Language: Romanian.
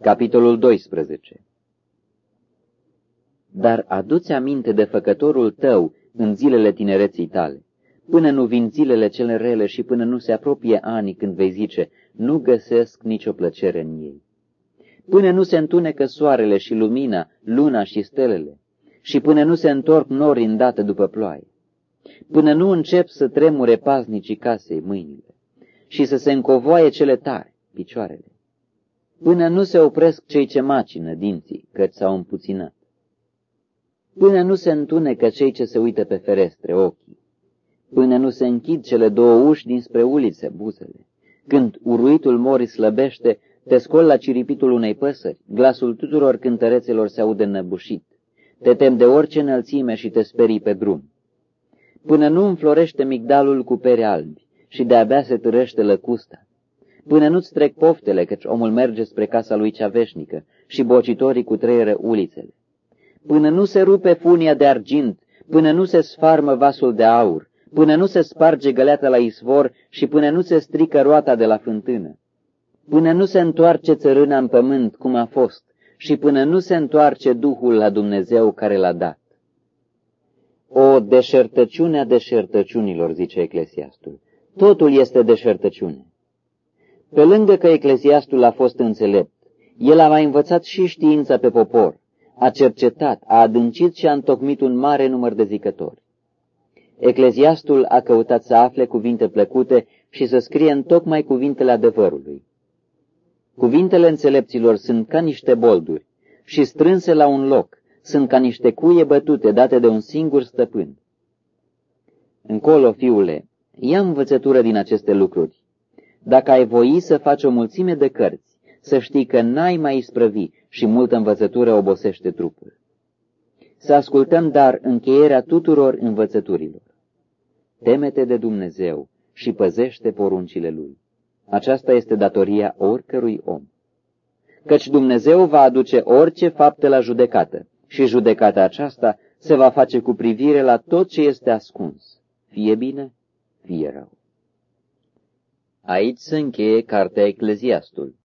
Capitolul 12 Dar aduți aminte de făcătorul tău în zilele tinereții tale, până nu vin zilele cele rele și până nu se apropie ani când vei zice, nu găsesc nicio plăcere în ei. Până nu se întunecă soarele și lumina, luna și stelele, și până nu se întorc nori îndată după ploaie, până nu încep să tremure paznicii casei mâinile. Și să se încovoaie cele tare, picioarele, până nu se opresc cei ce macină dinții, căci s-au împuținat, până nu se întunecă cei ce se uită pe ferestre ochii, până nu se închid cele două uși dinspre ulițe buzele, când uruitul morii slăbește, te scol la ciripitul unei păsări, glasul tuturor cântărețelor se aude năbușit, te tem de orice înălțime și te sperii pe drum. Până nu înflorește migdalul cu pere albi și de-abia se târăște lăcusta, până nu-ți trec poftele, căci omul merge spre casa lui cea veșnică și bocitorii cu treieră ulițele, până nu se rupe funia de argint, până nu se sfarmă vasul de aur, până nu se sparge găleata la izvor și până nu se strică roata de la fântână, până nu se întoarce țărâna în pământ cum a fost și până nu se întoarce Duhul la Dumnezeu care l-a dat. O deșertăciune a deșertăciunilor, zice Eclesiastul. Totul este deșertăciune. Pe lângă că Eclesiastul a fost înțelept, el a mai învățat și știința pe popor, a cercetat, a adâncit și a întocmit un mare număr de zicători. Ecleziastul a căutat să afle cuvinte plăcute și să scrie în tocmai cuvintele adevărului. Cuvintele înțelepților sunt ca niște bolduri și strânse la un loc, sunt ca niște cuie bătute date de un singur stăpân. Încolo, fiule, ia învățătură din aceste lucruri. Dacă ai voi să faci o mulțime de cărți, să știi că n-ai mai isprăvi și multă învățătură obosește trupul. Să ascultăm dar încheierea tuturor învățăturilor. Temete de Dumnezeu și păzește poruncile Lui. Aceasta este datoria oricărui om. Căci Dumnezeu va aduce orice fapte la judecată și judecata aceasta se va face cu privire la tot ce este ascuns, fie bine, fie rău. Aici se încheie cartea Ecleziastul.